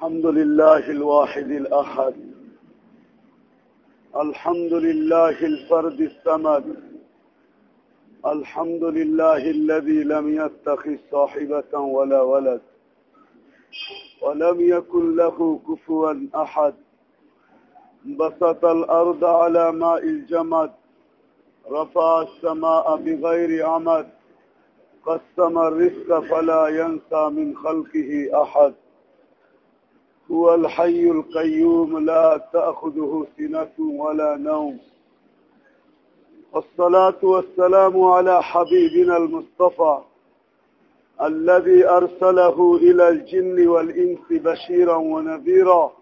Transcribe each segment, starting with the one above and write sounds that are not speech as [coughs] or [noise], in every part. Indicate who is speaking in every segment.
Speaker 1: الحمد لله الواحد الأحد. الحمد لله الفرد السمد. الحمد لله الذي لم يتخذ صاحبة ولا ولد. ولم يكن له كفوا أحد. بسط الأرض على ماء الجمد. رفع السماء بغير عمد. قسم الرزق فلا ينسى من خلقه أحد. هو الحي القيوم لا تأخذه سنة ولا نوم. والصلاة والسلام على حبيبنا المصطفى الذي أرسله إلى الجن والإنس بشيرا ونذيرا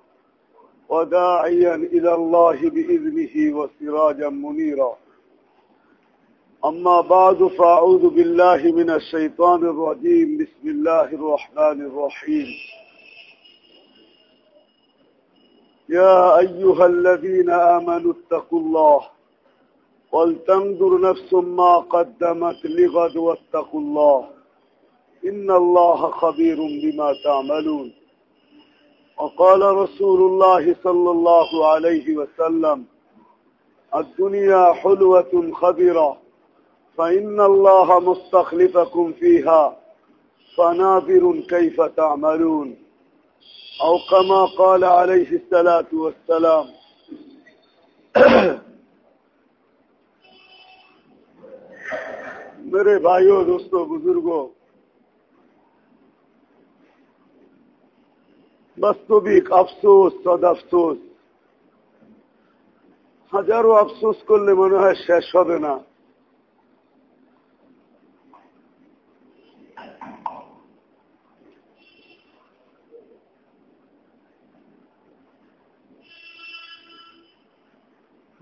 Speaker 1: وداعيا إلى الله بإذنه وسراجا منيرا. أما بعد فأعوذ بالله من الشيطان الرجيم. بسم الله الرحمن الرحيم. يا أيها الذين آمنوا اتقوا الله ولتنظر نفس ما قدمت لغد واتقوا الله إن الله خبير بما تعملون وقال رسول الله صلى الله عليه وسلم الدنيا حلوة خبرة فإن الله مستخلفكم فيها فناظر كيف تعملون أو كما قال عليه الصلاة والسلام. [coughs] میرے بھائیو، دوستو، بزرگو، بس تو بھی ایک افسوس، سد افسوس হাজারো আফসোস করলে منہ ہے شیش হবে না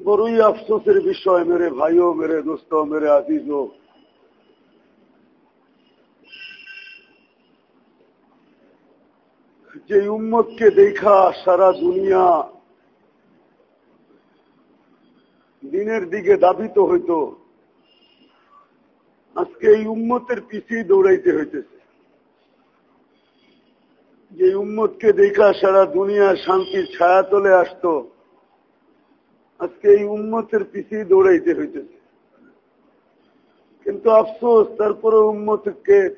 Speaker 1: বড়ই আফসোসের বিষয়, মেরে ভাইও, মেরে দোস্ত, মেরে আজিজ যে উম্মতকে দেখা সারা দুনিয়া দিনের দিকে দাবিত হইত, আজকে এই উম্মতের পিছিয়ে দৌড়াইতে হইতেছে। যে উম্মতকে দেখা সারা দুনিয়া শান্তির ছায়া তলে আসতো আজকে এই উম্মতের পিছিয়ে দৌড়াইতে হইতেছে। কিন্তু আফসোস তারপরে উম্মতকে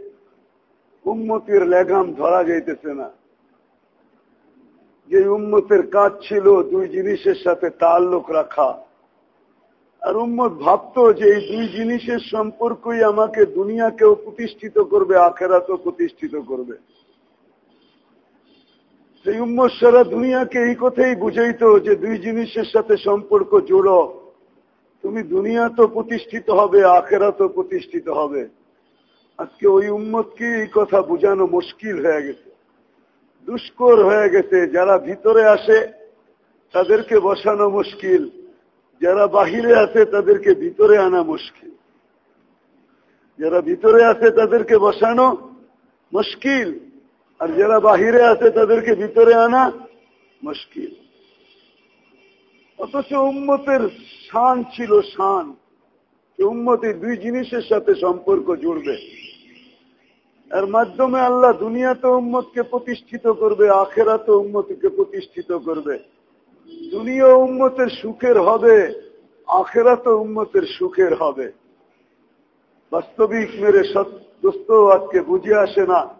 Speaker 1: উম্মতির লেগাম ধরা যাইতেছে না। যে উম্মতের কাজ ছিল দুই জিনিসের সাথে তাল্লুক রাখা। আর উম্মত ভাবত যে এই দুই জিনিসের সম্পর্কই আমাকে দুনিয়াকেও প্রতিষ্ঠিত করবে, আখেরাতেও প্রতিষ্ঠিত করবে। সেই উম্মত সারা দুনিয়াকে এই কথাই বুঝাইতো যে দুই জিনিসের সাথে সম্পর্ক জোড়ো। তুমি দুনিয়া তো প্রতিষ্ঠিত হবে, আখেরা তো প্রতিষ্ঠিত হবে। আজকে ওই উম্মতকে এই কথা বোঝানো মুশকিল হয়ে গেছে। দুষ্কর হয়ে গেছে। যারা ভিতরে আসে, তাদেরকে বসানো মুশকিল। যারা বাহিরে আছে তাদেরকে ভিতরে আনা মুশকিল। যারা ভিতরে আছে তাদেরকে বসানো মুশকিল। আর যারা বাহিরে আছে তাদেরকে ভিতরে আনা মুশকিল। অথচ উম্মতের শান ছিল শান। উম্মতের দুই জিনিসের সাথে সম্পর্ক জুড়বে। এর মাধ্যমে আল্লাহ দুনিয়াতে উম্মতকে প্রতিষ্ঠিত করবে আখেরাতে উম্মতকে প্রতিষ্ঠিত করবে। দুনিয়া উম্মতের সুখের হবে আখেরাতে উম্মতের সুখের হবে। বাস্তবিক মেরে দোস্ত আজকে বুঝে আসে না।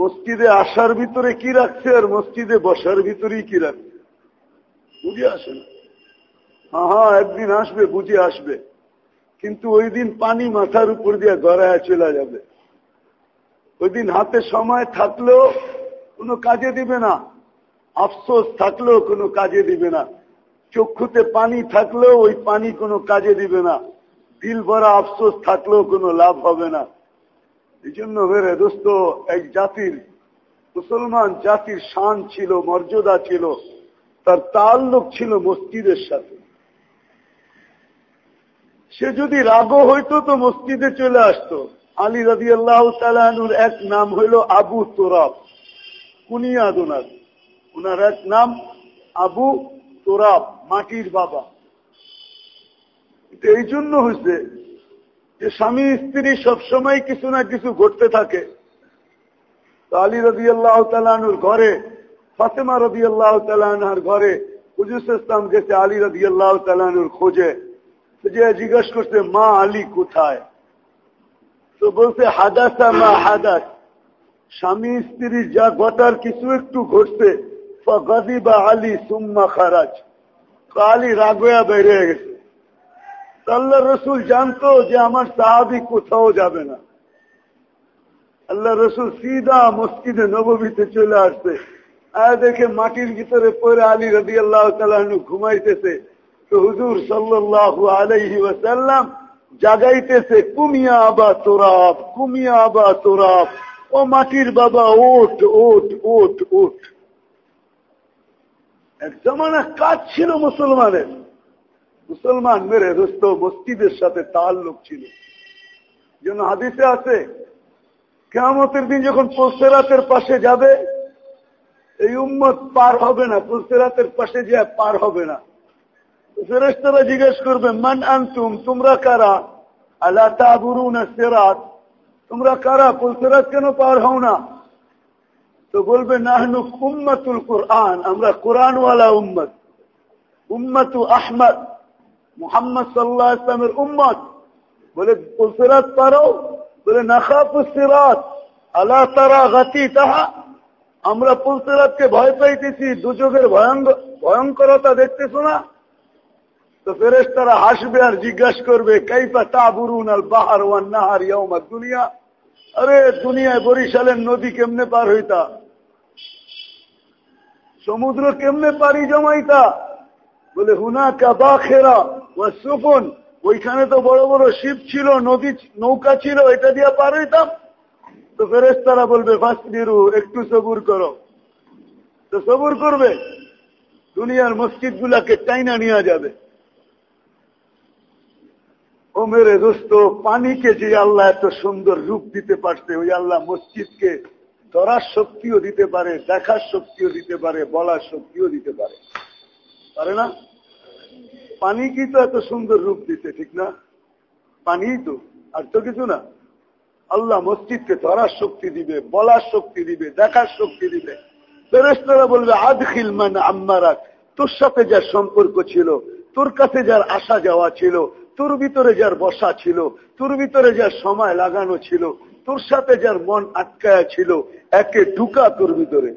Speaker 1: মসজিদে আসার ভিতরে কি রাখছে আর মসজিদে বসার ভিতরেই কি রাখছে? বুঝে আসে না। হ্যাঁ একদিন আসবে, বুঝে আসবে। কিন্তু ওই দিন পানি মাথার উপর দিয়ে গড়ায় চলে যাবে। ওই দিন হাতে সময় থাকলেও কোনো কাজে দিবে না। আফসোস থাকলেও কোনো কাজে দিবে না। চক্ষুতে পানি থাকলেও ওই পানি কোনো কাজে দিবে না। দিল ভরা আফসোস থাকলেও কোনো লাভ হবে না। এই জন্য বেড়ে দোস্ত, এক জাতির, মুসলমান জাতির শান ছিল, মর্যাদা ছিল, তার তাল্লুক ছিল মসজিদের সাথে। সে যদি রাগও হইতো তো মসজিদে চলে আসতো। আলী রাজি আল্লাহ তালুর এক নাম হইল আবু তোরাব কুনিয়াদ ওনার ওনার এক নাম আবু তোরাব, মাটির বাবা। এই জন্য হয়েছে যে স্বামী স্ত্রী সবসময় কিছু না কিছু ঘটতে থাকে। আলী রাজি আল্লাহ তালুর ঘরে, ফাতেমা রবি আল্লাহ তালানহার ঘরে হুজুর ইসলাম গেছে আলী রবি আল্লাহ তালানুর খোঁজে। যে জিজ্ঞেস করছে, মা আলী কোথায়? তো বলছে, হাদাসা মা হাদাস। স্বামী স্ত্রী যা ঘটার কিছু একটু ঘটছে। বা আলী সুম্মা খারাজ। আলী রাগয়া বেড়ে গেছে। আল্লাহ রসুল জানতো যে আমার সাহাবি কোথাও যাবে না আল্লাহ রসুল সিদা মসজিদে নবমীতে চলে আসছে আর দেখে মাটির ভিতরে পরে আলী রবি আল্লাহ তালু ঘুমাইতেছে তো হুজুর সাল্লাহ আলাইহি ওয়াসাল্লাম জাগাইতেছে কুমিয়া আবা তোরাব কুমিয়া আবা তোরাব ও মাটির বাবা ওট ওট ওট ওট এক জমানা কাজ ছিল মুসলমানের মুসলমান মেরে রস্ত মসজিদের সাথে তাল্লুক ছিল। যেন হাদিসে আছে কেমতের দিন যখন পোস্তেরাতের পাশে যাবে, এই উম্মত পার হবে না পোস্তেরাতের পাশে যে পার হবে না। ফেরেস্তারা জিজ্ঞেস করবে, মান আনতুম? তোমরা কারা? আল্লাহ তাবুরুন সেরাত। তোমরা কারা? পুলসেরাত কেন পার হও না? তো বলবে, নাহনু উম্মতুল কোরআন, আমরা কোরআনওয়ালা উম্মত। উম্মতু আহমদ। মোহাম্মদ সাল্লাহ ইসলামের উম্মত। বলে পুলসেরাত পারো? বলে নাখাপুসিরাত আল্লাহ তারা গাতি তাহা? আমরা পুলসেরাতকে ভয় পাইতেছি দুযোগের ভয়ঙ্করতা দেখতেছো না? তো ফেরেস তারা হাসবে আর জিজ্ঞাসা করবে, কাইফা তাবুরুন আল বাহার ওয়ান নাহার ইয়াউমা দুনিয়া আরে, দুনিয়ায় বরিশালের নদী কেমনে পার হইতা? সমুদ্র কেমনে পারি জমাইতা? বলে হুনা কাবা খেরা সুফন ওইখানে তো বড় বড় শিব ছিল, নদী, নৌকা ছিল, এটা দিয়ে পার হইতাম? তো ফেরেস তারা বলবে ফাস্তিরু একটু সবুর করো। তো সবুর করবে, দুনিয়ার মসজিদ গুলাকে টাইনা নিয়ে যাবে। ও মেরে দোস্ত, পানিকে যে আল্লাহ এত সুন্দর রূপ দিতে পারছে, ওই আল্লাহ মসজিদকে ধরার শক্তিও দিতে পারে, দেখার শক্তিও দিতে পারে, বলার শক্তিও দিতে পারে। পারে না? পানি কি তো এত সুন্দর রূপ দিতে, ঠিক না? পানি তো, আর তো কিছু না। আল্লাহ মসজিদকে ধরার শক্তি দিবে, বলার শক্তি দিবে, দেখার শক্তি দিবে। ফেরেস্তারা বলবে, আদখিল মান আম্মারাক তোর সাথে যার সম্পর্ক ছিল, তোর কাছে যার আসা যাওয়া ছিল, তোর ভিতরে যার বসা ছিল, তোর ভিতরে যার সময় লাগানো ছিল, তোর সাথে যার মন আটকায়া ছিল, একে ঢুকা তোর ভিতরে।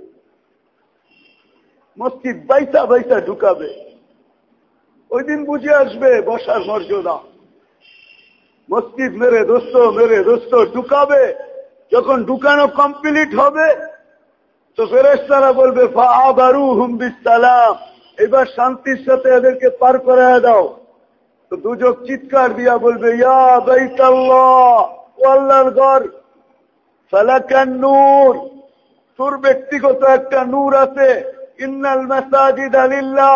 Speaker 1: মসজিদ বাইসা বাইসা ঢুকাবে। ওই দিন বুঝে আসবে বসার মর্যাদা। মসজিদ মেরে দোস্ত মেরে দোস্ত ঢুকাবে। যখন ঢুকানো কমপ্লিট হবে, তো ফেরেস্তারা বলবে ফা আবারু হুম বিসালাম এবার শান্তির সাথে এদেরকে পার করে দাও। তো দুজক চিৎকার দিয়া বলবে নূর। তোর ব্যক্তিগত একটা নূর আছে, ইন্নাল মাসাজিদ আলিল্লাহ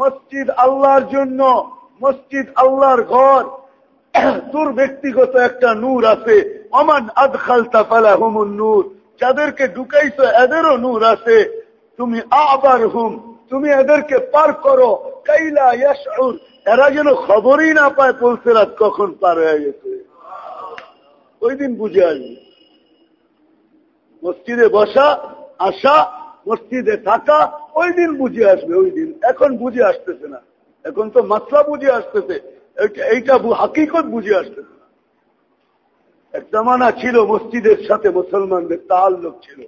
Speaker 1: মসজিদ আল্লাহর জন্য, মসজিদ আল্লাহর ঘর। তোর ব্যক্তিগত একটা নূর আছে। অমান আদখালতা ফালাহুমুন নূর। যাদেরকে ঢুকাইছ, এদেরও নূর আছে। তুমি আবার হুম, তুমি এদেরকে পার করো। কাইলা ইয়াসউর এরা যেন খবরই না পায় পৌঁছে রাত কখন পার হয়ে গেছে। ওই দিন বুঝে আসবে। মসজিদে বসা, আসা, মসজিদে থাকা ওই দিন বুঝে আসবে, ওই দিন। এখন বুঝে আসতেছে না। এখন তো মাত্রা বুঝে আসতেছে। এইটা হাকিকত বুঝে আসতেছে না। এক জামানা ছিল মসজিদের সাথে মুসলমানদের তাল্লুক ছিল।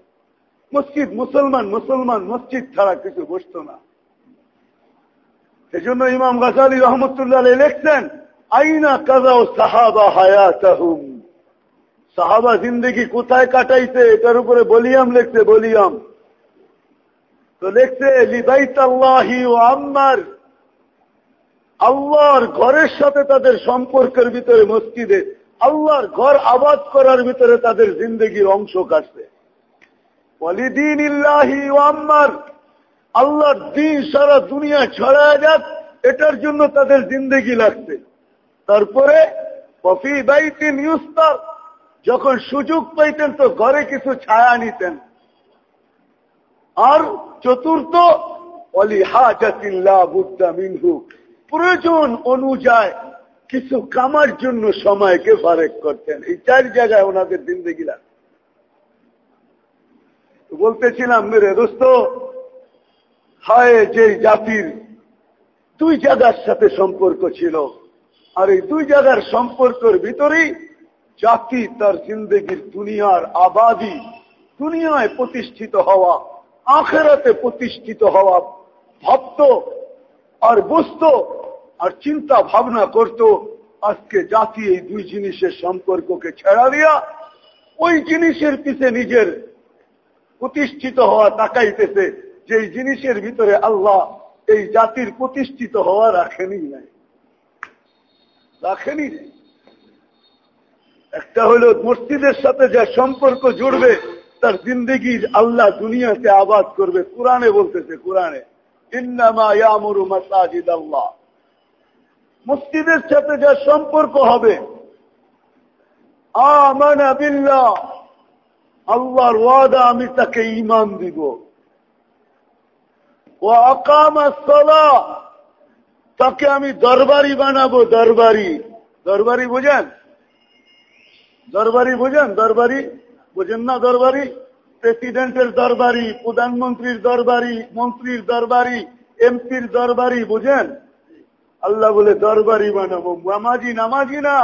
Speaker 1: মসজিদ মুসলমান মুসলমান মসজিদ ছাড়া কিছু বসত না। এজন্য ইমাম গাজালি রহমতুল্লাহ লিখছেন, আইনা কাজাও সাহাবা হায়াতাহুম। সাহাবা জিন্দগি কোথায় কাটাইছে? এটার উপরে বলিয়াম লিখছে, বলিয়াম। তো লিখছে লিবাইত আল্লাহি ও আম্মার, আল্লাহর ঘরের সাথে তাদের সম্পর্কের ভিতরে মসজিদে, আল্লাহর ঘর আবাদ করার ভিতরে তাদের জিন্দগির অংশ কাটছে। অলিদিন ইল্লাহি ও আম্মার, আল্লাহর দিন সারা দুনিয়া ছড়ায় যাক, এটার জন্য তাদের জিন্দগি লাগছে। তারপরে কফি বাইতিন ইউস্তার, যখন সুযোগ পাইতেন তো ঘরে কিছু ছায়া নিতেন। আর চতুর্থ প্রয়োজন অনুযায়ী কিছু কামার জন্য সময়কে ফারেক করতেন। এই চার জায়গায় ওনাদের জিন্দগি লাগছে বলতেছিলাম, মেরে দোস্ত, হায় যে জাতির দুই জায়গার সাথে সম্পর্ক ছিল, আর এই দুই জায়গার সম্পর্কের ভিতরেই জাতি তার জিন্দগির দুনিয়ার আবাদি দুনিয়ায় প্রতিষ্ঠিত হওয়া আখেরাতে প্রতিষ্ঠিত হওয়া ভাবত আর বুঝত আর চিন্তা ভাবনা করত, আজকে জাতি এই দুই জিনিসের সম্পর্ককে ছেড়া দিয়া ওই জিনিসের পিছে নিজের প্রতিষ্ঠিত হওয়া তাকাইতেছে যে জিনিসের ভিতরে আল্লাহ এই জাতির প্রতিষ্ঠিত হওয়া রাখেনি নাই। রাখেনি একটা হলো মসজিদের সাথে যা সম্পর্ক জুড়বে তার জিন্দগির আল্লাহ দুনিয়াতে আবাদ করবে। কোরআনে বলতেছে, কোরআনে মসজিদের সাথে যা সম্পর্ক হবে আল্লাহর ওয়াদা, আমি তাকে ইমান দিব। ও আকাম তাকে আমি দরবারি বানাবো, দরবারি। দরবারি বুঝেন? দরবারি বুঝেন? দরবারি বুঝেন না দরবারি? প্রেসিডেন্টের দরবারি, প্রধানমন্ত্রীর দরবারি, মন্ত্রীর দরবারি এমপির দরবারি, বুঝেন? আল্লাহ বলে, দরবারি বানাবো, নামাজি নামাজি না,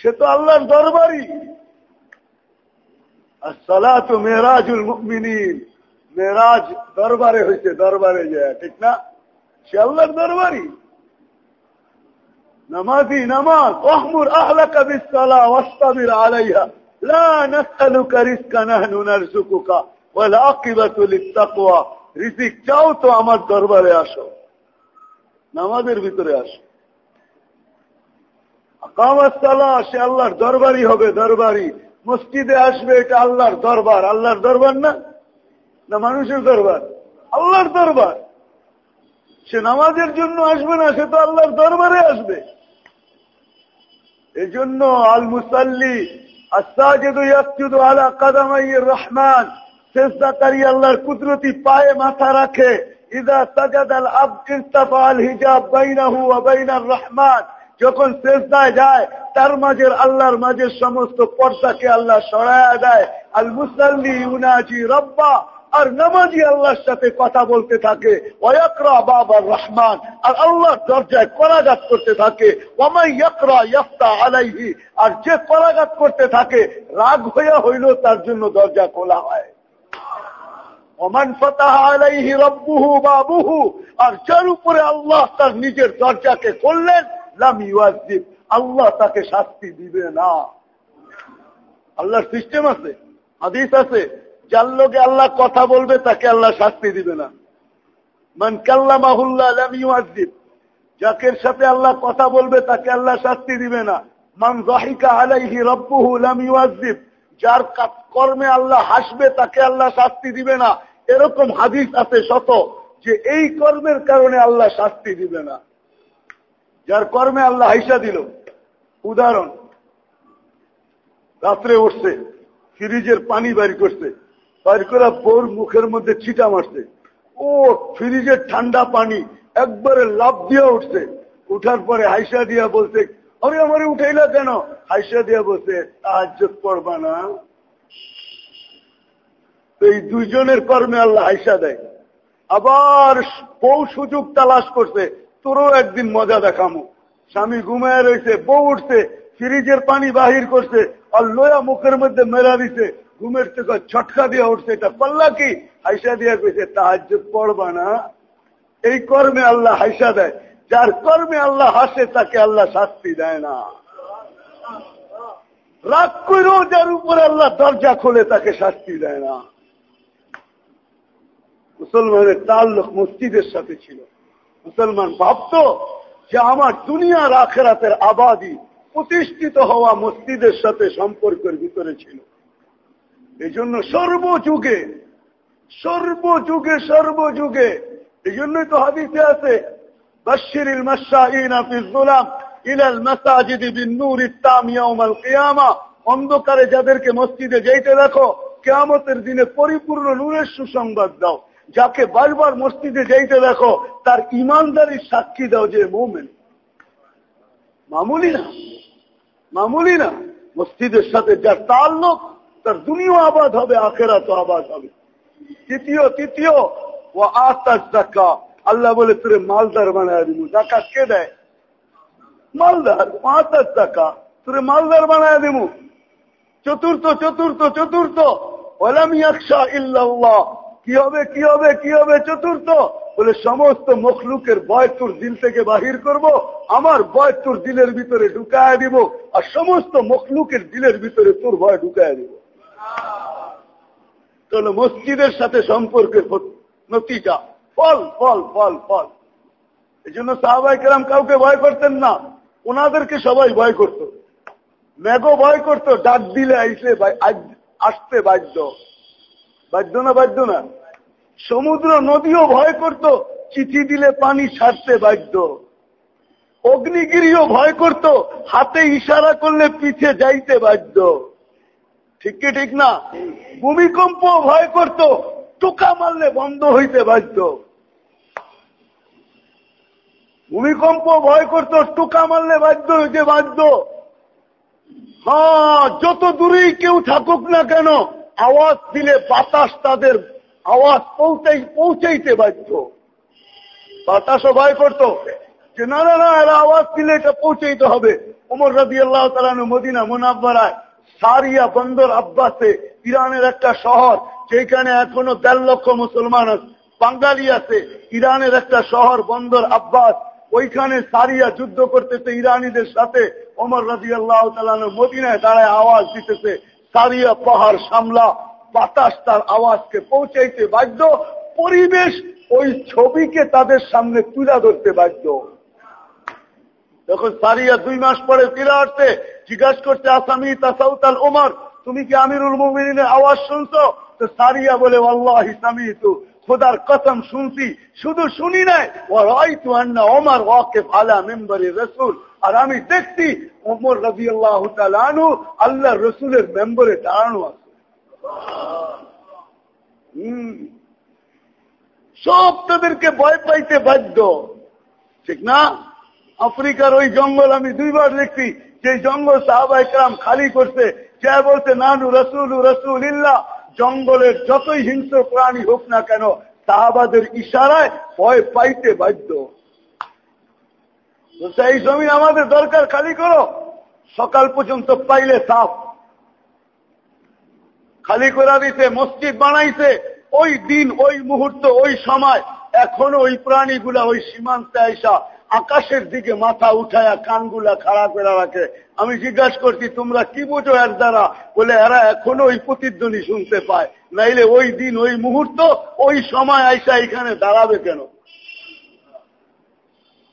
Speaker 1: সে তো আল্লাহর দরবারি। আর সালা তো মেহরাজুল মেহরাজ দরবারে হয়েছে দরবারে যায়, ঠিক না? সে আল্লাহর দরবারি। নামাজি, নামাজ অহমুর আহলাকা বিসালা ওয়াস্তাবির আলাইহা। لا نسألك رزقا نحن نرزقك والعاقبة للتقوى রিজিক চাও তো আমার দরবারে আসো নামাজের ভিতরে আসো কামাতালা সে আল্লাহর দরবারই হবে দরবারি মসজিদে আসবে এটা আল্লাহর দরবার আল্লাহর দরবার না না মানুষের দরবার আল্লাহর দরবার সে নামাজের জন্য আসবে না সে তো আল্লাহর দরবারে আসবে এজন্য আল মুসাল্লি আসাজেদু ইয়াসজুদু আলা কাদামাইর রহমান আল্লাহর কুদরতি পায়ে মাথা রাখে হিজাব ওয়া বাইনার রহমান যখন শেষদায় যায়, তার মাঝের আল্লাহর মাঝের সমস্ত পর্দাকে আল্লাহ সরায়া দেয়। আল মুসাল্লি ইউনাজি রব্বা। আর নামাজি আল্লাহর সাথে কথা বলতে থাকে। ওয়াকরা বাবার রহমান। আর আল্লাহর দরজায় করাঘাত করতে থাকে। আলাইহি। আর যে করাঘাত করতে থাকে, রাগ হইয়া হইল তার জন্য দরজা খোলা হয়। ওমান ফতাহ আলাইহি রব্বুহু বাবুহু। আর যার উপরে আল্লাহ তার নিজের দরজাকে করলেন আল্লাহ তাকে শাস্তি দিবে না। আল্লাহর সিস্টেম আছে, হাদিস আছে। যার লোকে আল্লাহ কথা বলবে, তাকে আল্লাহ শাস্তি দিবে না। মান কাল্লামাহুল্লাহ লাম ইউয়াজিব যাকের সাথে আল্লাহ কথা বলবে, তাকে আল্লাহ শাস্তি দিবে না। মান জাহিকা আলাইহি রব্বুহু যার কর্মে আল্লাহ হাসবে, তাকে আল্লাহ শাস্তি দিবে না। এরকম হাদিস আছে শত, যে এই কর্মের কারণে আল্লাহ শাস্তি দিবে না। যার কর্মে আল্লাহ হাইসা দিল। উদাহরণ, রাত্রে উঠছে, ফ্রিজের পানি বাইর করছে। বাইর করে বোর মুখের মধ্যে ছিটা মারছে। ও ফ্রিজের ঠান্ডা পানি, একবারে লাভ দিয়ে উঠছে। উঠার পরে হাইসা দিয়া বলছে, আরে আমার উঠাইলা কেন? হাইসা দিয়া বলছে সাহায্য পড়বা না। এই দুইজনের কর্মে আল্লাহ হাইসা দেয়। আবার বউ সুযোগ তালাশ করছে, তোরও একদিন মজা দেখামো। স্বামী ঘুমায় রয়েছে বউ উঠছে, ফ্রিজের পানি বাহির করছে, আর লোয়া মুখের মধ্যে মেলা দিছে। ঘুমের থেকে ছটকা দিয়ে উঠছে, এটা পাল্লা কি? হাইসা দিয়া কইছে তাহাজ পড়বা না। এই কর্মে আল্লাহ হাইসা দেয়। যার কর্মে আল্লাহ হাসে, তাকে আল্লাহ শাস্তি দেয় না। রাগ করেও যার উপরে আল্লাহ দরজা খোলে, তাকে শাস্তি দেয় না। মুসলমানের তাল্লুক মসজিদের সাথে ছিল। মুসলমান ভাবত যে আমার দুনিয়ার আখেরাতের আবাদি প্রতিষ্ঠিত হওয়া মসজিদের সাথে সম্পর্কের ভিতরে ছিল। এই জন্য সর্বযুগে সর্বযুগে সর্বযুগে এই জন্যই তো হাদিসে আছে অন্ধকারে যাদেরকে মসজিদে যাইতে দেখো, কিয়ামতের দিনে পরিপূর্ণ নূরের সুসংবাদ দাও। যাকে বারবার মসজিদে যাইতে দেখো, তার ইমানদারির সাক্ষী দাও যে মোমেন। মামুলি না মামুলি না, মসজিদের সাথে যার তার লোক তার দুনিয়া আবাদ হবে আখেরা তো আবাদ হবে। তৃতীয় তৃতীয় ও আতাস জাকা আল্লাহ বলে, তোরে মালদার বানায় দিব। জাকাত কে দেয়? মালদার আতাস জাকা তোরে মালদার বানায় দিব। চতুর্থ চতুর্থ চতুর্থ। কি হবে কি হবে কি হবে? চতুর্থ। বলে, সমস্ত মখলুকের বয় তোর দিল থেকে বাহির করব, আমার বয় তোর দিলের ভিতরে ঢুকায় দিব, আর সমস্ত মখলুকের দিলের ভিতরে তোর ভয় ঢুকায় দিব। তাহলে মসজিদের সাথে সম্পর্কের নতিজা। ফল ফল ফল ফল। এই জন্য সাহাবাই কেরাম কাউকে ভয় করতেন না। ওনাদেরকে সবাই ভয় করত। ম্যাগো ভয় করতো, ডাক দিলে আইসে আসতে বাধ্য। বাধ্য না বাধ্য না? সমুদ্র নদীও ভয় করত, চিঠি দিলে পানি ছাড়তে বাধ্য। অগ্নিগিরিও ভয় করত, হাতে ইশারা করলে পিছে যাইতে বাধ্য। ঠিক কি ঠিক না? ভূমিকম্প ভয় করত, টোকা মারলে বন্ধ হইতে বাধ্য। ভূমিকম্প ভয় করত, টোকা মারলে বাধ্য হইতে বাধ্য। হ্যাঁ যত দূরেই কেউ থাকুক না কেন, আওয়াজ দিলে বাতাস তাদের, আওয়াজ পৌঁছাই পৌঁছাইতে বাধ্য। বাতাসও ভয় করত। যে, না না না, এরা আওয়াজ দিলে এটা পৌঁছাইতে হবে। উমর রাজি আল্লাহ তালানু মদিনা মুনাব্বারায় সারিয়া বন্দর আব্বাসে, ইরানের একটা শহর, যেখানে এখনও দেড় লক্ষ মুসলমান আছে। বাঙ্গালি আছে ইরানের একটা শহর, বন্দর আব্বাস। ওইখানে সারিয়া যুদ্ধ করতেছে ইরানিদের সাথে। ওমর রাজি আল্লাহ মদিনায় দাঁড়ায় আওয়াজ দিতেছে, সারিয়া পাহাড় সামলা। বাতাস তার আওয়াজকে পৌঁছাইতে বাধ্য। পরিবেশ ওই ছবিকে তাদের সামনে তুলে ধরতে বাধ্য। যখন সারিয়া দুই মাস পরে ফিরে আসতে জিজ্ঞাসা করছে, আসামি তাসাউতাল ওমর তুমি কি আমিরুল মুমিনের আওয়াজ শুনছো? তো সারিয়া বলে আল্লাহ ইসামি তু খোদার কসম শুনছি, শুধু শুনি নাই। ও রাই তু আন্না ওমর ওয়াকে ফালা মেম্বারি রসুল। আর আমি দেখছি ওমর রবি আল্লাহ আনু আল্লাহ রসুলের মেম্বারে দাঁড়ানো আছে। সব তাদেরকে ভয় পাইতে বাধ্য। ঠিক না? আফ্রিকার ওই জঙ্গল আমি দুইবার দেখছি। যে জঙ্গল সাহাবাইকরাম খালি করছে, যে বলছে, নানু রসুল রসুল ইল্লা জঙ্গলের যতই হিংস্র প্রাণী হোক না কেন, সাহাবাদের ইশারায় ভয় পাইতে বাধ্য। সেই জমি আমাদের দরকার, খালি করো। সকাল পর্যন্ত পাইলে সাফ। খালি করা দিতে মসজিদ বানাইছে। ওই দিন, ওই মুহূর্ত, ওই সময়, এখনও ওই প্রাণীগুলা ওই সীমান্তে আইসা আকাশের দিকে মাথা উঠায়া কানগুলা খাড়া করে রাখে। আমি জিজ্ঞাসা করছি, তোমরা কি বোঝো এর দ্বারা? বলে, এরা এখনও ওই প্রতিধ্বনি শুনতে পায়। নাইলে ওই দিন, ওই মুহূর্ত, ওই সময় আইসা এখানে দাঁড়াবে কেন?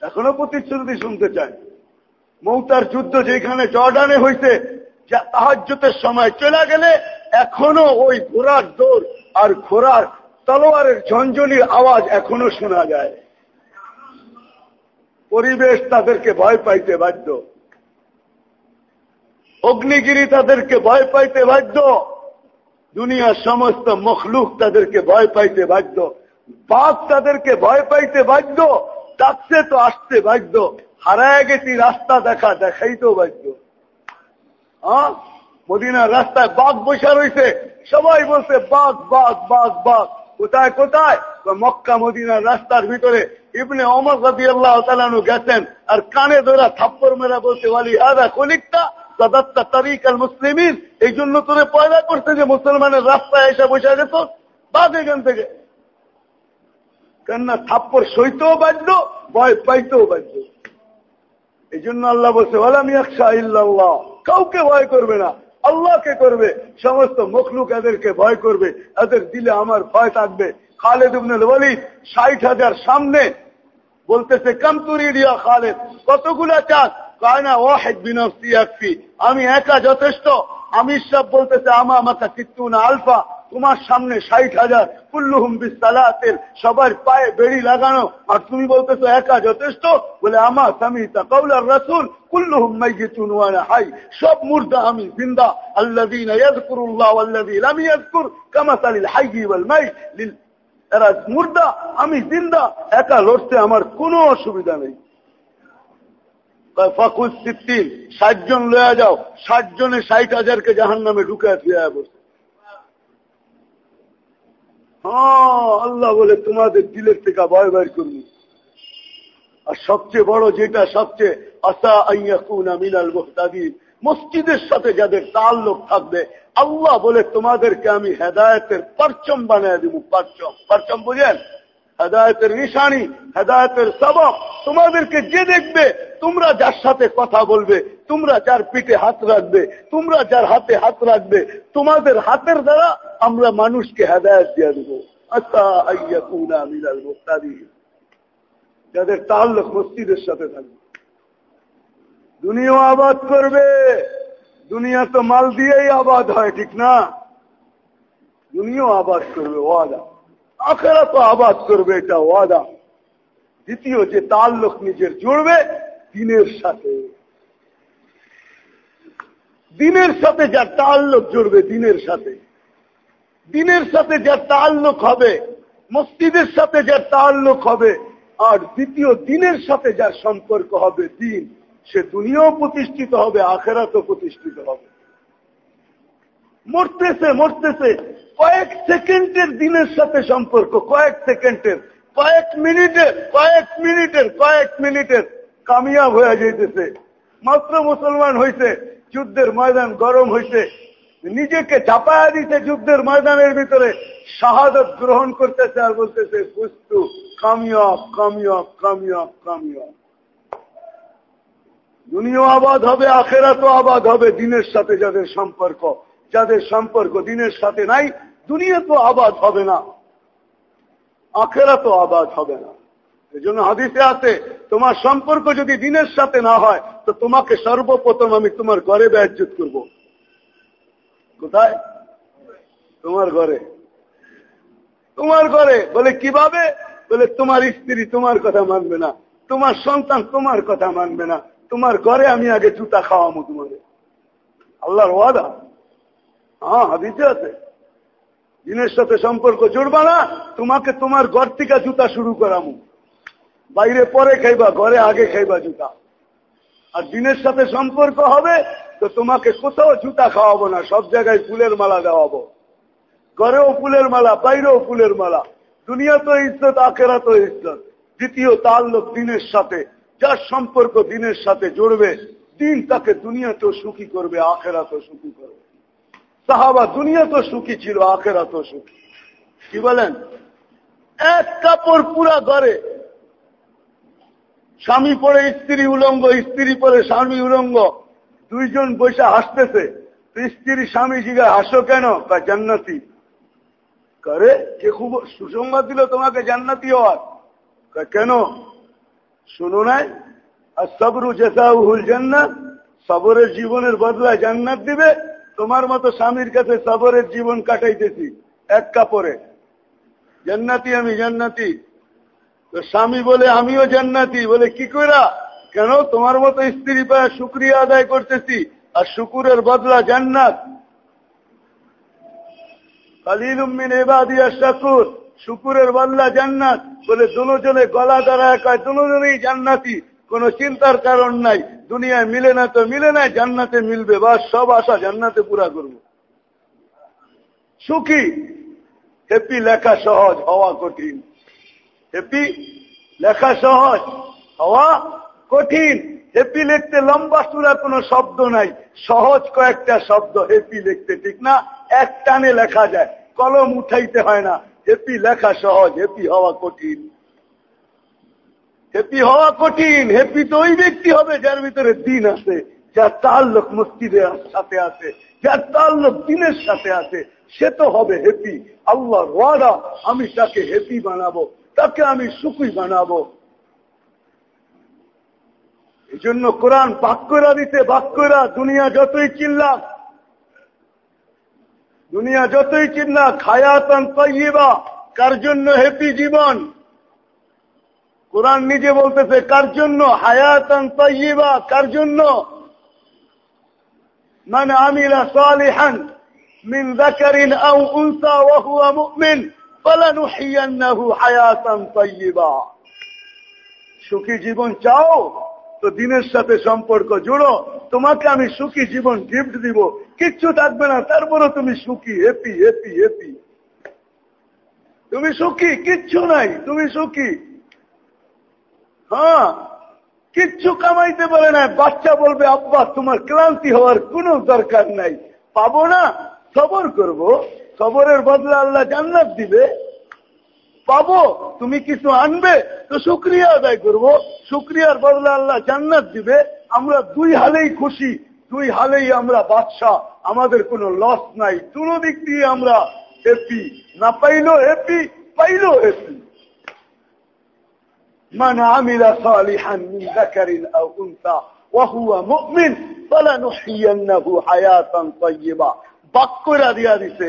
Speaker 1: এখনও প্রতিশ্রুতি শুনতে চায় মৌতার যুদ্ধ যেখানে জর্ডানে হয়েছে তাহাজ্যতের সময় চলে গেলে, এখনও ওই ঘোড়ার দৌড় আর ঘোড়ার তলোয়ারের ঝঞ্ঝলির আওয়াজ এখনও শোনা যায়। পরিবেশ তাদেরকে ভয় পাইতে বাধ্য। অগ্নিগিরি তাদেরকে ভয় পাইতে বাধ্য। দুনিয়ার সমস্ত মখলুক তাদেরকে ভয় পাইতে বাধ্য। বাঘ তাদেরকে ভয় পাইতে বাধ্য। ডাকছে তো আসতে বাধ্য। হারায় গেছি, রাস্তা দেখা দেখাইতেও বাধ্য। হ্যাঁ মদিনার রাস্তায় বাঘ বসা রয়েছে সবাই বলছে, বাঘ বাঘ বাঘ বাঘ। কোথায় কোথায়? মক্কা, মদিনার রাস্তার ভিতরে ইবনে অমর রাজি আল্লাহ তালানু গেছেন আর কানে ধরা থাপ্পর মেরা বলছে, ওয়ালি আদা কলিকটা সদাত্তা তারিক আল মুসলিমিন। এই জন্য তোরে পয়দা করছে যে মুসলমানের রাস্তায় এসে বসে যেত বাঘ এখান থেকে। কেননা থাপ্পর সইতেও বাধ্য, ভয় পাইতেও বাধ্য। এই জন্য আল্লাহ বলছে ওলাম ইয়াকশা ইল্লাল্লাহ। কাউকে ভয় করবে না। আল্লাহকে করবে, সমস্ত মখলুক এদেরকে ভয় করবে, এদের দিলে আমার ভয় থাকবে। খালেদ ইবনুল ওয়ালিদ ষাট হাজার সামনে বলতেছে কামতুরি দিয়া খালেদ, কতগুলা চাষ কায়না ওয়াহেদ বিনফসি একফি আমি একা যথেষ্ট। আমি সব বলতেছে, আমা আমাকা কিত্তুনা আলফা, তোমার সামনে ষাট হাজার, কুল্লুহুম বিসালাতের সবার পায়ে বেড়ি লাগানো। আর তুমি বলতেছো, একা যথেষ্ট? বলে, আমা সামিতা কৌলার রসুল কুল্লুহুম এরা মুর্দা, আমি জিন্দা, একা লড়তে আমার কোনো অসুবিধা নেই। ফাকুল সিদ্দিন, ষাট জন লয়া যাও, ষাট জনে ষাট হাজারকে জাহান নামে ঢুকে ফিরে বসে। হ্যাঁ আল্লাহ বলে, তোমাদের দিলের থেকে ভয় ভয় করব আর সবচেয়ে বড় যেটা, সবচেয়ে আসা আইয়াকুনা মিনাল মুহতাদিন, মসজিদের সাথে যাদের তাল্লুক থাকবে, আল্লাহ বলে তোমাদেরকে আমি হেদায়তের পরচম বানিয়ে দিব, পরচম। পরচম বুঝেন? হেদায়তের নিশানি, হেদায়তের সবক, তোমাদেরকে যে দেখবে, তোমরা যার সাথে কথা বলবে, তোমরা যার পিঠে হাত রাখবে, তোমরা যার হাতে হাত রাখবে, তোমাদের হাতের দ্বারা আমরা মানুষকে হেদায়ত দিয়ে দেবো। আচ্ছা আইয়া কুনা মিলাল মুক্তাদি যাদের তাল্লুক মসজিদের সাথে থাকবে। দুনিয়া আবাদ করবে, দুনিয়া তো মাল দিয়েই আবাদ হয়, ঠিক না? দুনিয়াও আবাদ করবে, ওয়াদা। আখেরা তো আবাদ করবে, এটা ওয়াদা। দ্বিতীয়, যে তাল্লুক নিজের জুড়বে, দিনের সাথে। দিনের সাথে যার তাল্লুক জুড়বে, দিনের সাথে। দিনের সাথে যার তাল্লুক হবে, মসজিদের সাথে যার তাল্লুক হবে আর দ্বিতীয় দিনের সাথে যার সম্পর্ক হবে দিন, সে দুনিয়াও প্রতিষ্ঠিত হবে, আখেরাতও প্রতিষ্ঠিত হবে। মরতেছে মরতেছে। কয়েক সেকেন্ডের দিনের সাথে সম্পর্ক, কয়েক সেকেন্ডের, কয়েক মিনিটের কয়েক মিনিটের কয়েক মিনিটের কামিয়াব হয়ে যেতেছে মাত্র মুসলমান হয়েছে যুদ্ধের ময়দান গরম হয়েছে নিজেকে চাপায়া দিতে যুদ্ধের ময়দানের ভিতরে, শাহাদত গ্রহণ করতেছে আর বলতেছে, বুঝতু কামিয়াব কামিয়াব কামিয়াব কামিয়াব দুনিয়া আবাদ হবে আখেরা তো আবাদ হবে, দিনের সাথে যাদের সম্পর্ক। যাদের সম্পর্ক দিনের সাথে নাই, দুনিয়া তো আবাদ হবে না। আখেরা তো আবাদ হবে না। এই জন্য হাদিসে আছে, তোমার সম্পর্ক যদি দিনের সাথে না হয়, তো তোমাকে সর্বপ্রথম আমি তোমার ঘরে ব্যাজ্যুত করব। কোথায়? তোমার ঘরে। তোমার ঘরে। বলে, কীভাবে? বলে, তোমার স্ত্রী তোমার কথা মানবে না। তোমার সন্তান তোমার কথা মানবে না। তোমার ঘরে আমি আগে জুতা খাওয়াবো তোমাকে আল্লাহর ওয়াদা। হ্যাঁ হাদিতে আছে। দিনের সাথে সম্পর্ক জুড়বা না, তোমাকে তোমার ঘর থেকে জুতা শুরু করামু। বাইরে পরে খাইবা, ঘরে আগে খাইবা জুতা। আর দিনের সাথে সম্পর্ক হবে, তো তোমাকে কোথাও জুতা খাওয়াবো না, সব জায়গায় ফুলের মালা দেওয়াবো। ঘরেও ফুলের মালা, বাইরেও ফুলের মালা। দুনিয়া তো ইজ্জত তো ইজ্জত। দ্বিতীয় তাল্লুক দিনের সাথে, যার সম্পর্ক দিনের সাথে জড়বে, দিন তাকে দুনিয়া তো সুখী করবে আখেরা তো সুখী করবে। সাহাবা দুনিয়া তো সুখী ছিল আখেরা তো সুখী। কি বলেন? এক কাপড় পুরা ঘরে। স্বামী পরে স্ত্রী উলঙ্গ, স্ত্রী পরে স্বামী উলঙ্গ। দুইজন বৈশা হাসতেছে। স্ত্রী স্বামী জিগা হাসো কেন? বা জান্নাতি। করে কে খুব সুসংবাদ দিল, তোমাকে জান্নাতি হওয়ার। কেন? শুনো নাই? আর সবরু জেসাউহুল জান্নাত, সবরের জীবনের বদলায় জান্নাত দিবে। তোমার মতো স্বামীর কাছে সবরের জীবন কাটাইতেছি, এক কাপড়ে। জান্নাতি আমি জান্নাতি। তো স্বামী বলে, আমিও জান্নাতি। বলে, কি করা কেন? তোমার মতো স্ত্রী পায় শুক্রিয়া আদায় করতেছি, আর শুকুরের বদলা জান্নাত। এবাদিয়া শাকুর শুকুরের বদলা জান্নাত বলে দুজনে গলা দাঁড়ায় কয় দুজনেই জান্নাতি। কোন চিন্তার কারণ নাই। দুনিয়ায় মিলে না তো মিলে না, জান্নাতে মিলবে। বা সব আশা জান্নাতে পুরা করব। সুখী? হ্যাপি লেখা সহজ, হওয়া কঠিন। হ্যাপি লেখা সহজ, হওয়া কঠিন। হ্যাপি লিখতে লম্বা সুরা কোনো শব্দ নাই। সহজ কয়েকটা শব্দ হেপি লিখতে ঠিক না? এক টানে লেখা যায়। কলম উঠাইতে হয় না। হ্যাপি লেখা সহজ, হেপি হওয়া কঠিন। হ্যাপি হওয়া কঠিন, হেপি তো ওই ব্যক্তি হবে যার ভিতরে দিন আছে, যার তার লোক মসজিদের সাথে আছে, যার তার লোক দিনের সাথে আছে। সে তো হবে হেপি। আল্লাহ ওয়াদা, আমি তাকে হেপি বানাবো, তাকে আমি সুখী বানাবো। এই জন্য কোরআন বাক্যরা দিতে বাক্যরা দুনিয়া যতই চিল্লা দুনিয়া যতই চিল্লা খায়াতান তৈবা কার জন্য হ্যাপি জীবন কোরআন নিজে বলতেছে কার জন্য হায়াতান তৈবা কার জন্য মানে আমিলা সালিহান من ذكر أو أنثى وهو مؤمن فلنحيينه حياة طيبة সুখী জীবন চাও তো দিনের সাথে সম্পর্ক জুড়ো। তোমাকে আমি সুখী জীবন গিফট দিব। কিচ্ছু থাকবে না তারপরে তুমি সুখী হ্যাপি হ্যাপি হ্যাপি তুমি সুখী? কিচ্ছু নাই, তুমি সুখী। হ্যাঁ কিচ্ছু কামাইতে পারে না। বাচ্চা বলবে, আব্বা, তোমার ক্লান্তি হওয়ার কোন দরকার নাই। পাবো না, সবর করব। সবরের বদলে আল্লাহ জান্নাত দিবে। পাবো তুমি কিছু আনবে তো শুক্রিয়া আদায় করব শুক্রিয়ার বদলে আল্লাহ জান্নাত দিবে আমরা দুই হালেই খুশি দুই হালেই আমরা বাদশাহ আমাদের কোনো লস নাই দুনো দিক দিয়ে আমরা হ্যাপি না পাইলো হ্যাপি পাইলো হ্যাপি من عمل صالحا من ذكر أو أنثى وهو مؤمن فلنحيينه حياة طيبة বাক্যরা দিয়া দিছে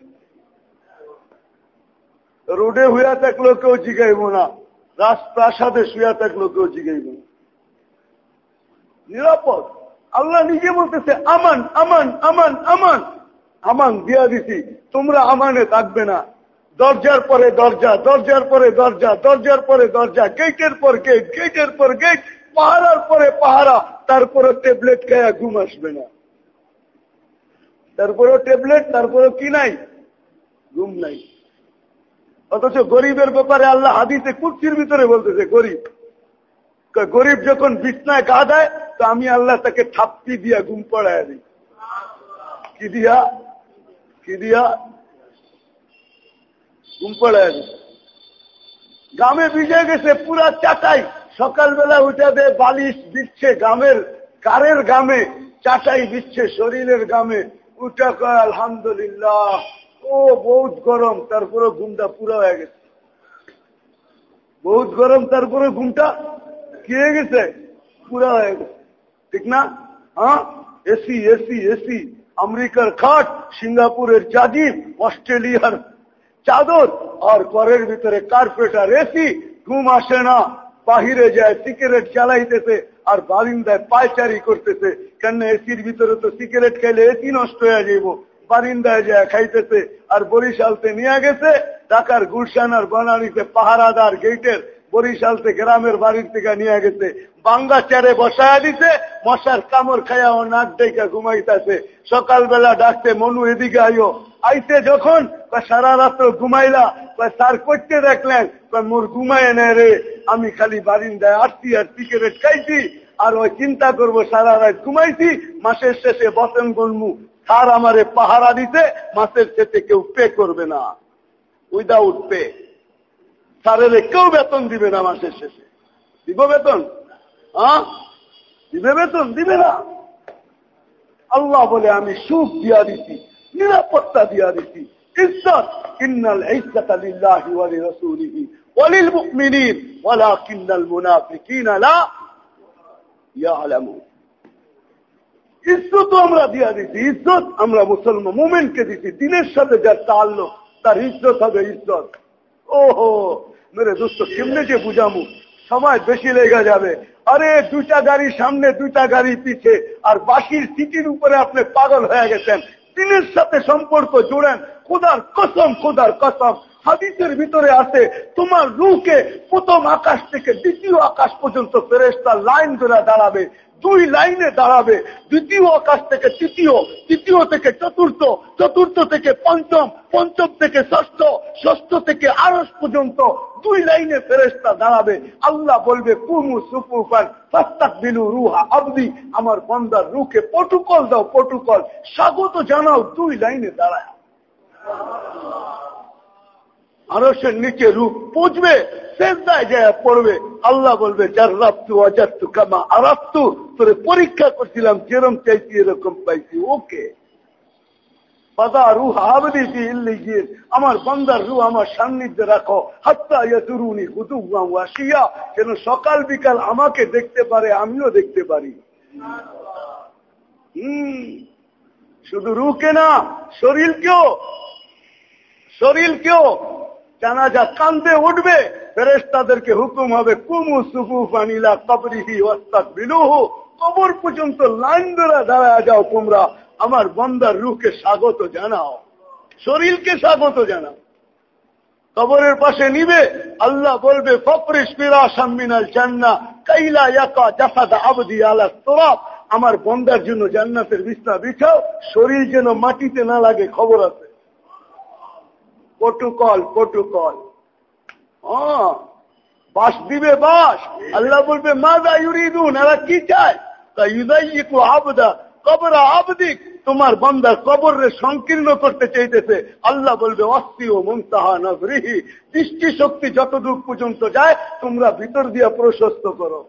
Speaker 1: রোডে হইয়া থাকল কেউ জিগাইব না। রাজপ্রাসাদে শুয়া থাকল কেউ জিগাইব না। নিরাপদ। আল্লাহ নিজে বলতেছে, আমান আমান আমান আমান। আমান দিয়া দিছি, তোমরা আমানে থাকবে না। দরজার পরে দরজা, দরজার পরে দরজা, দরজার পরে দরজা, গেটের পর গেট, গেটের পর গেট, পাহারার পরে পাহারা, তারপরে ট্যাবলেট খায়া ঘুম আসবে না। তারপরে ট্যাবলেট তারপরে কি নাই? ঘুম নাই। অথচ গরিবের ব্যাপারে আল্লাহ হাদিসে কুচ্ছির ভিতরে বলতেছে, গরিব। গরিব যখন বিছনায় গা দেয়, তো আমি আল্লাহ তাকে থাপ্পি দিয়া ঘুম পড়ায় দিই। কি দিয়া? কি দিয়া? ঘুম পড়ায় দিই। গ্রামে ভিজে গেছে, পুরা চাটাই। সকালবেলা উঠে দে, বালিশ দিচ্ছে গ্রামের, কারের গামে চাটাই দিচ্ছে শরীরের গামে উঠা কয়, আলহামদুলিল্লাহ। ও, বহুত গরম তারপরে ঘুমটা পুরো হয়ে গেছে। বহুত গরম তারপরে ঘুমটা কি হয়ে গেছে, পুরা হয়ে গেছে। ঠিক না? হ্যাঁ? এসি এসি এসি আমেরিকার খাট, সিঙ্গাপুরের জাজিব অস্ট্রেলিয়ার চাদর, আর ঘরের ভিতরে কার্পেট আর এসি ঘুম আসে না। বাহিরে যায় সিগারেট চালাইতেছে, আর বারিন্দায় পায়চারি করতেছে। কেন? এসির ভিতরে তো সিগারেট খাইলে এসি নষ্ট হয়ে যাইব। বারিন্দায় যায় খাইতেছে আর বরিশালতে নিয়ে গেছে, ঢাকার গুলশান আর বনানিতে পাহারাদার গেটের বরিশালতে গ্রামের বাড়ির থেকে নিয়ে গেছে। বাঙ্গা চারে বসায়া দিতে মশার কামড় খায়া ও নাক ডেকে ঘুমাইতেছে। সকালবেলা ডাকতে মনু এদিকে আইও। আইতে যখন সারা রাত্র ঘুমাইলা? স্যার করতে দেখলেন? মোর ঘুমায় নেয় রে। আমি খালি বারিন্দায় আসছি আর সিগারেট খাইছি আর ওই চিন্তা করব সারা রাত ঘুমাইছি, মাসের শেষে বসেন গনমু স্যার আমারে পাহারা দিতে মাসের শেষে কেউ পে করবে না। উইদাউট পে স্যারের কেউ বেতন দিবে না মাসের শেষে। দিব বেতন? দিবে বেতন? দিবে না। আল্লাহ বলে, আমি সুখ দিয়া দিছি, নিরাপত্তা দিয়া দিছি। ইজ্জত। ইন্নাল ইজ্জত লিল্লাহি ওয়া লিরাসূলিহি ওয়া মুমিনিন। ওয়ালাকিন্নাল মুনাফিকিনা লা ইয়ালামুন। ইজ্জত আমরা দিয়া দিছি, ইজ্জত আমরা মুসলমান মুমিনকে দিছি, দিনের সাথে যার তাল্লুক, তার ইজ্জত হবে ইজ্জত। ওহো, মেরে দোস্ত কেমনে যে বুঝামু? সময় বেশি লেগে যাবে। আরে, দুইটা গাড়ি সামনে, দুইটা গাড়ি পিছে, আর বাকির সিটির উপরে আপনি পাগল হয়ে গেছেন। দিনের সাথে সম্পর্ক জোড়েন। খোদার কসম খোদার কসম। হাদিসের ভিতরে আছে, তোমার রুকে প্রথম আকাশ থেকে দ্বিতীয় আকাশ পর্যন্ত ফেরেস্তা লাইন ধরে দাঁড়াবে, দুই লাইনে দাঁড়াবে, দ্বিতীয় আকাশ থেকে তৃতীয় তৃতীয় থেকে চতুর্থ চতুর্থ থেকে পঞ্চম পঞ্চম থেকে ষষ্ঠ ষষ্ঠ থেকে আরস পর্যন্ত দুই লাইনে ফেরেস্তা দাঁড়াবে। আল্লাহ বলবে, কুমু ফাস্তাক বিলু রুহা আবদি, আমার বন্দার রুখে পটুকল দাও পটুকল স্বাগত জানাও, দুই লাইনে দাঁড়ায়। আরসের নিচে রূপ পুজবে যায় পড়বে। আল্লাহ বলবে, যার রাপ্তু অজাত্তু কামা আরাপ্তু তোরে পরীক্ষা করছিলাম যেরকম চাইছি এরকম পাইছি। ওকে। আমার বন্দার রু আমার সান্নিধ্যে রাখো। হাত্তা সকাল বিকাল আমাকে দেখতে পারে, আমিও দেখতে পারি। শুধু রুকে না, শরীরকেও শরীরকেও জানাজা কান্দে উঠবে ফেরেস তাদেরকে হুকুম হবে, কুমু সুফু পানিলা কবরিহি ওস্তাক বিলুহু, কবর পর্যন্ত লাইন ধরে দাঁড়ায় যাও তোমরা। আমার বন্দার রুখে স্বাগত জানাও, শরীরকে স্বাগত জানাও। কবরের পাশে নিবে, আল্লাহ বলবে আমার বন্দার জন্য জান্নাতের বিছনা বিছাও, শরীর যেন মাটিতে না লাগে খবর আছে প্রোটোকল প্রোটোকল। বাস দিবে বাস। আল্লাহ বলবে মাদা ইউরিদুন? এরা কি চায়? তা ইউদাইকু আবদা, কবরা আবদিক। তোমার বান্দা কবরে সংকীর্ণ করতে চাইতেছে। আল্লাহ বলবে, অস্থি ও মন্তাহা নগরিহি দৃষ্টি শক্তি যতদূর পর্যন্ত যায়, তোমরা ভিতর দিয়া প্রশস্ত করো।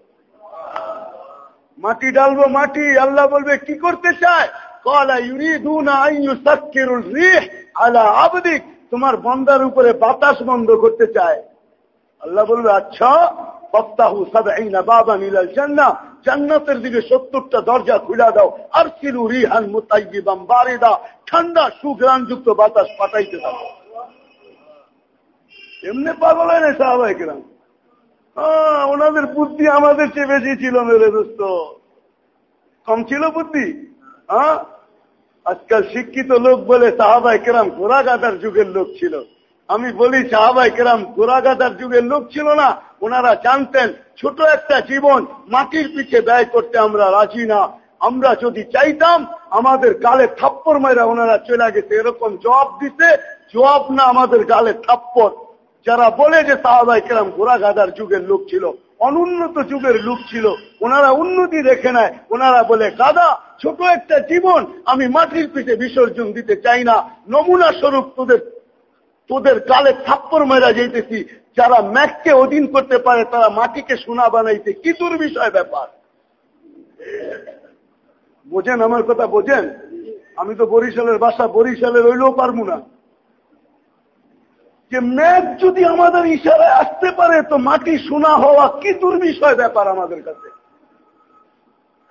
Speaker 1: মাটি ডালবো মাটি। আল্লাহ বলবে, কি করতে চায়? কলা ইউরিদুনা আইয়ু সাক্কিরুল রিহ আলা আবদিক। তোমার বন্দার উপরে বাতাস বন্ধ করতে চায়। আল্লাহ বলবে আচ্ছা ফফতাহু সাবঈনা বাবা ইলাল জান্নাহ। জান্নাতের দিকে সত্তরটা দরজা খুলে দাও। আর সিলু রিহান মুতাইবিবাম বারিদা। ঠান্ডা সুগ্রাণযুক্ত বাতাস পাঠাইতে থাকো এমনি পাগল হয় না সাহাবাই কিরাম হ্যাঁ ওনাদের বুদ্ধি আমাদের চেয়ে বেশি ছিল মেরে দোস্ত। কম ছিল বুদ্ধি? হ্যাঁ? আজকাল শিক্ষিত লোক বলে সাহাবাই কেরাম ঘোড়াগাদার যুগের লোক ছিল। আমি বলি সাহাবাই কেরাম ঘোড়াগাদার যুগের লোক ছিল না। ওনারা জানতেন, ছোট একটা জীবন মাটির পিছে ব্যয় করতে আমরা রাজি না। আমরা যদি চাইতাম, আমাদের গালে থাপ্পর মাইরা ওনারা চলে গেছে। এরকম জবাব দিতে, জবাব না আমাদের গালে থাপ্পর যারা বলে যে সাহাবাই কেরাম ঘোড়াগাদার যুগের লোক ছিল অনুন্নত যুগের লোক ছিল। ওনারা উন্নতি দেখে নেয়। ওনারা বলে গাদা ছোট একটা জীবন আমি মাটির পিঠে বিসর্জন দিতে চাই না। নমুনা স্বরূপ তোদের তোদের কালে থাপ্পর মেরা যেতেছি। যারা ম্যাককে অধীন করতে পারে, তারা মাটিকে সোনা বানাইতে কি দুর্বিষয় ব্যাপার? বোঝেন আমার কথা, বোঝেন? আমি তো বরিশালের বাসা, বরিশালের রইলেও পারব না। যে ম্যাচ যদি আমাদের ইশারায় আসতে পারে, তো মাটি সোনা হওয়া কি দুর্বিষয় ব্যাপার আমাদের কাছে?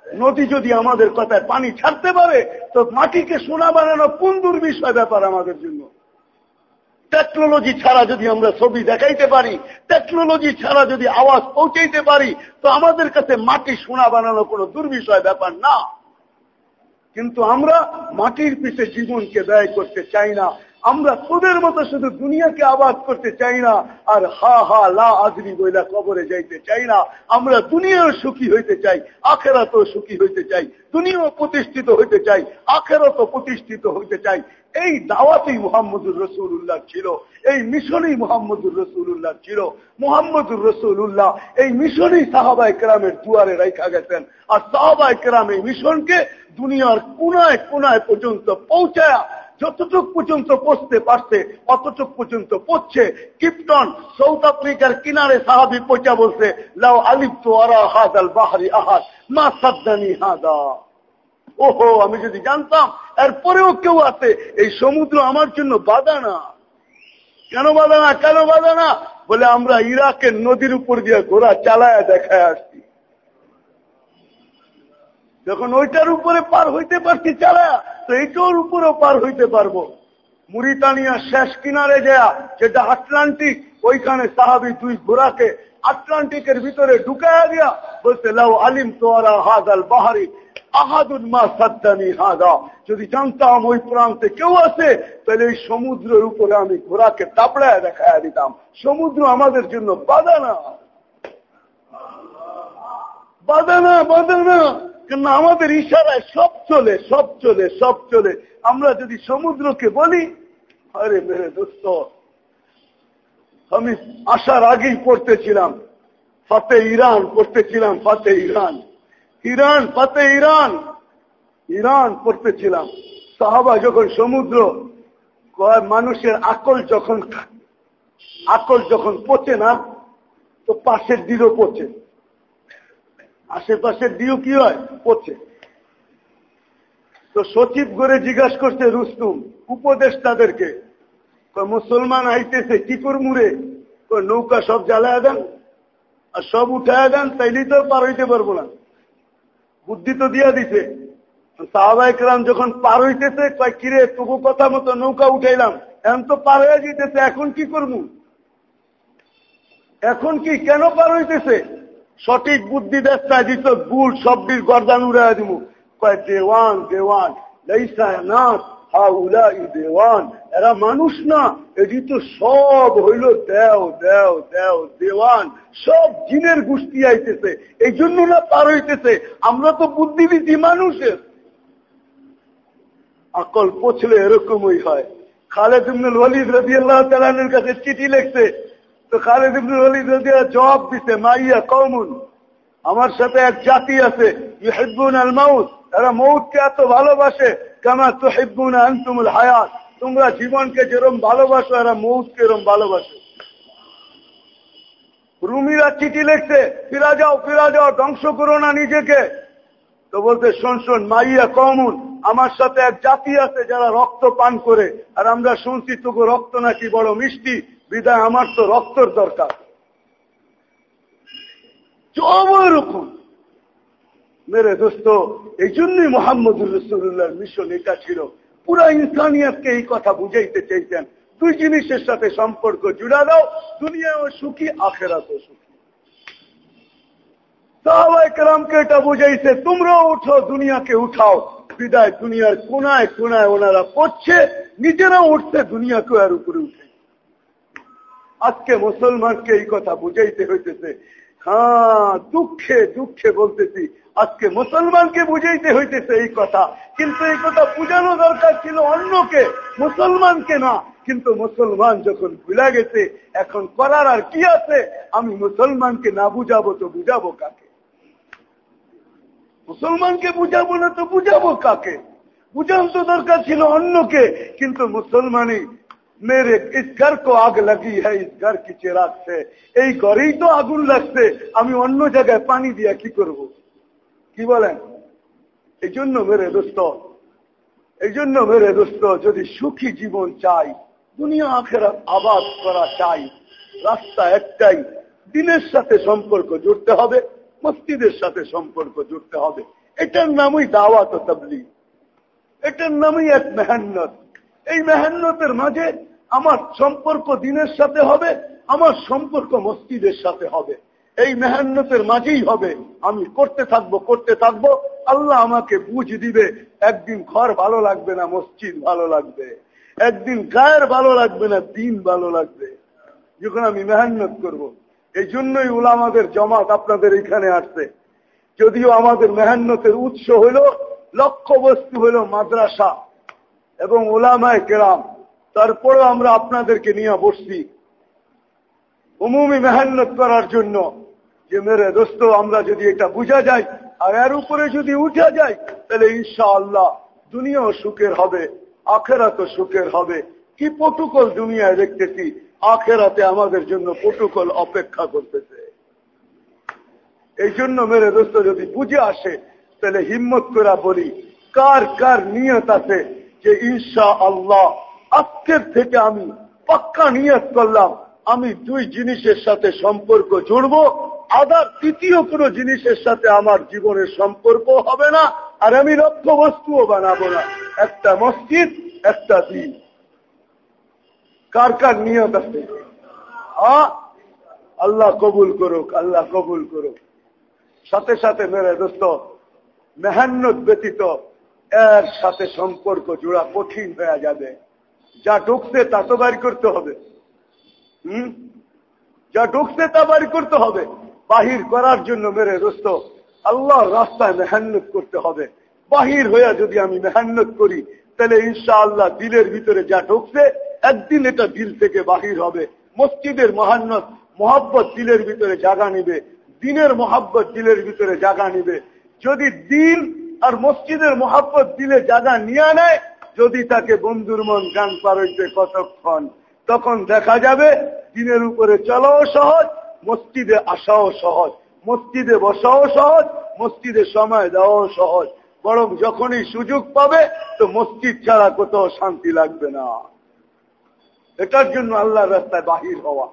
Speaker 1: নদী যদি আমাদের কথায় পানি ছাড়তে পারে, তো মাটিকে সোনা বানানো কোন দুর্বিষয় ব্যাপার আমাদের জন্য? টেকনোলজি ছাড়া যদি আমরা ছবি দেখাইতে পারি, টেকনোলজি ছাড়া যদি আওয়াজ পৌঁছাইতে পারি, তো আমাদের কাছে মাটি সোনা বানানো কোনো দুর্বিষয় ব্যাপার না। কিন্তু আমরা মাটির পিছে জীবনকে ব্যয় করতে চাই না আমরা তোদের মতো শুধু দুনিয়াকে আবাদ করতে চাই না, আর হা হা লা আজরি বইলা কবরে যাইতে চাই না। আমরা দুনিয়াও সুখী হইতে চাই আখেরাত সুখী হইতে চাই, দুনিয়াও প্রতিষ্ঠিত হইতে চাই আখেরাত প্রতিষ্ঠিত হইতে চাই। এই দাওয়াতেই মোহাম্মদুর রসুল্লাহ ছিল, এই মিশনেই মোহাম্মদুর রসুল্লাহ ছিল। মোহাম্মদুর রসুল্লাহ এই মিশনেই সাহাবাই কেরামের দুয়ারে রেখা গেছেন, আর সাহাবাই কেরাম এই মিশনকে দুনিয়ার কোনায় কোনায় পর্যন্ত পৌঁছায় যতটুক পর্যন্ত পৌঁছতে পারছে, অতটুক পর্যন্ত পড়ছে কিপটন সাউথ আফ্রিকার কিনারে সাহাবি পৌঁছা বলছে, লাও আলিফ তো আরা হাদ বাহারি আহাদ, মা সাদ্দানি হাদা। ওহো, আমি যদি জানতাম, এরপরেও কেউ আছে, এই সমুদ্র আমার জন্য বাধা না। কেন বাধা না? কেন বাধা না? বলে আমরা ইরাকের নদীর উপর দিয়ে ঘোড়া চালায় দেখায় আসছি। যখন ওইটার উপরে পার হইতে পারছি চালা, তো এইটার উপরেও পার হইতে পারব। মুরিতানিয়া শেষ কিনারে যায়া, যেটা আটলান্টিক, ওইখানে সাহাবি দুই ঘোড়াকে আটলান্টিকের ভিতরে ঢুকাইয়া দিয়া বলতে লাউ আলিম তোয়ারা হাদ আল বাহারি আহাদুল মা সাদ্দানি হাদা। যদি জানতাম ওই প্রান্তে কেউ আছে, তাহলে এই সমুদ্রের উপরে আমি ঘোড়াকে তাপড়ায় দেখাইয়া দিতাম। সমুদ্র আমাদের জন্য বাধা না বাধা না বাধা না কেন আমাদের ইশারায় সব চলে সব চলে সব চলে। আমরা যদি সমুদ্রকে বলি, আরে মেরে দোস্ত, আমি আসার আগেই পড়তেছিলাম, ফাতে ইরান পড়তেছিলাম, ফাতে ইরান। ইরান, ফাতে ইরান। ইরান পড়তেছিলাম। সাহাবা যখন সমুদ্র মানুষের আকল যখন আকল যখন পচে না, তো পাশের দিলও পচে। আশেপাশের দিও কি হয়? পচে তো সচিব করে জিজ্ঞাসা করছে, রুস্তুম উপদেশ তাদেরকে মুসলমান আইতেছে, কি করমুরে নৌকা সব জ্বালায় দেন আর সব উঠায় দেন, তাইলেই তো পার হইতে পারব না। বুদ্ধি তো দিয়া দিছে। সাহাবাইকরাম যখন পার হইতেছে কিরে, তবু কথা মতো নৌকা উঠাইলাম, এখন তো পার হয়ে যেতেছে এখন কি করব? এখন কি? কেন পার হইতেছে? সঠিক বুদ্ধি দেশটা দিত গুড় সবটির গর্দান উড়াই দিব কয়, দেওয়ান দেওয়ান নাথ হা উলাই দেওয়ান। এরা মানুষ না, এটি তো সব হইল দেও দেও দেও, দেওয়ান। সব জিনের গোষ্ঠী আইতেছে, এই জন্য না পার হইতেছে। আমরা তো বুদ্ধিবিধি মানুষের। আকল পছলে এরকমই হয়। খালেদ ইবনুল ওয়ালিদ রাদিয়াল্লাহু তাআলার কাছে চিঠি লিখছে তো খালেদ ইবনুল ওয়ালিদ জবাব দিতে মাইয়া কওমুন, আমার সাথে এক জাতি আছে, ইউহিব্বুন আল মাউত এরা মৌতকে এত ভালোবাসে, কামা তুহিব্বুন আনতুমুল হায়াত, তোমরা জীবনকে যেরকম ভালোবাসো, এরা মৌতকে এরকম ভালোবাসো। রুমিরা চিঠি লিখছে, ফিরা যাও ফিরা যাও, ধ্বংস করো না নিজেকে। তো বলতে শোন শোন, মাইয়া কমন আমার সাথে এক জাতি আছে যারা রক্ত পান করে, আর আমরা শুনছি তোকে রক্ত নাকি বড় মিষ্টি বিদায় আমার তো রক্তর দরকার। রকম মেরে দোস্ত এই জন্যই মোহাম্মদুর রসুল্লাহর মিশন এটা ছিল। পুরা ইনসানিয়াতকে এই কথা বুঝাইতে চাইতেন। দুই জিনিসের সাথে সম্পর্ক জুড়া দাও দুনিয়াও সুখী আখেরাতও সুখী। সাহাবাহামকে এটা বুঝাইছে, তোমরাও উঠো, দুনিয়াকে উঠাও। বিদায় দুনিয়ার কোনায় কোনায় ওনারা পড়ছে নিজেরাও উঠছে দুনিয়াকে আর উপরে উঠে আজকে মুসলমানকে এই কথা বুঝাইতে হইতেছে। হ্যাঁ দুঃখে দুঃখে বলতেছি, আজকে মুসলমানকে বুঝাইতে হইতেছে এই কথা। কিন্তু এই কথা বুঝানো দরকার ছিল অন্যকে, মুসলমানকে না। কিন্তু মুসলমান যখন ভুলা গেছে, এখন করার আর কি আছে? আমি মুসলমানকে না বুঝাবো তো বুঝাবো কাকে? মুসলমানকে বুঝাবো না তো বুঝাবো কাকে? বুঝান তো দরকার ছিল অন্যকে, কিন্তু মুসলমানই মেরে ইস ঘর কো আগ লাগি হ্যাঁ ঘর কি চেরাগ সে এই ঘরেই তো আগুন লাগছে। আমি অন্য জায়গায় পানি দিয়া কি করব? কি বলেন? এই জন্য মেরে দোস্ত, এই জন্য মেরে দোস্ত, যদি সুখী জীবন চাই, দুনিয়া আখেরাত আবাদ করা চাই, রাস্তা একটাই, দিনের সাথে সম্পর্ক জুড়তে হবে, মসজিদের সাথে সম্পর্ক জুড়তে হবে। এটার নামই দাওয়াত তবলি এটার নামই এক মেহান্নত। এই মেহান্নতের মাঝে আমার সম্পর্ক দিনের সাথে হবে, আমার সম্পর্ক মসজিদের সাথে হবে। এই মেহান্নতের মাঝেই হবে। আমি করতে থাকব করতে থাকব। আল্লাহ আমাকে বুঝ দিবে, একদিন ঘর ভালো লাগবে না, মসজিদ ভালো লাগবে। একদিন গায়ের ভালো লাগবে না, দিন ভালো লাগবে। যখন আমি মেহান্নত করব। এই জন্যই ওলামাদের জমাত আপনাদের এখানে আসছে। যদিও আমাদের মেহান্নতের উৎস হইল লক্ষ্য বস্তু হইল মাদ্রাসা এবং ওলামায় কেরাম। তারপরেও আমরা আপনাদেরকে নিয়ে বসছি উমুমি মেহান্নত করার জন্য যে মেরে দোস্ত, আমরা যদি এটা বুঝা যায় আর এর উপরে যদি উঠা যায়, তাহলে ইনশা আল্লাহ দুনিয়াও সুখের হবে আখেরাত সুখের হবে। কি প্রটোকল দুনিয়ায় দেখতেছি, আখেরাতে আমাদের জন্য প্রটোকল অপেক্ষা করতেছে। এই জন্য মেরে দোস্ত, যদি বুঝে আসে, তাহলে হিম্মত করে বলি, কার কার নিয়ত আছে যে ঈশা আল্লাহ আজকের থেকে আমি পাক্কা নিয়ত করলাম, আমি দুই জিনিসের সাথে সম্পর্ক জুড়ব, আদার তৃতীয় কোনো জিনিসের সাথে আমার জীবনের সম্পর্ক হবে না, আর আমি লক্ষ্য বস্তুও বানাবো না। একটা মসজিদ, একটা দিন। কার কার নিয়ত আছে? আল্লাহ কবুল করুক, আল্লাহ কবুল করুক। সাথে সাথে মেরে দোস্ত, মেহান্নত ব্যতীত এর সাথে সম্পর্ক জোড়া কঠিন হয়ে যাবে। যা ঢুকছে তা তো বাড়ি করতে হবে। হম? যা ঢুকছে তা বাড়ি করতে হবে। বাহির করার জন্য মেরে দোস্ত আল্লাহ রাস্তায় মেহান্নত করতে হবে। বাহির হইয়া যদি আমি মেহান্নত করি, তাহলে ইনশা আল্লাহ দিলের ভিতরে যা ঢুকছে, একদিন এটা দিল থেকে বাহির হবে। মসজিদের মহান্নত, মহাব্বত দিলের ভিতরে জাগা নিবে। দিনের মহাব্বত দিলের ভিতরে জাগা নিবে। যদি দিন আর মসজিদের মহাব্বত দিলে জাগা নিয়ে নেয় যদি তাকে বন্ধুর মন গান পারইতে কতক্ষণ, তখন দেখা যাবে দিনের উপরে চলাও সহজ, মসজিদে আসাও সহজ, মসজিদে বসাও সহজ, মসজিদে সময় দেওয়াও সহজ। বরং যখনই সুযোগ পাবে, তো মসজিদ ছাড়া কোথাও শান্তি লাগবে না। এটার জন্য আল্লাহ রাস্তায় বাহির হওয়া।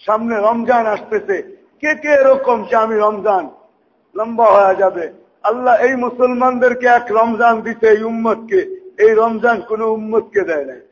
Speaker 1: সামনে রমজান আসতেছে। কে কে এরকম যে আমি রমজান লম্বা হয়ে যাবে? আল্লাহ এই মুসলমানদেরকে এক রমজান দিতে এই উম্মতকে। এই রমজান কোন উম্মতকে দেয় নাই।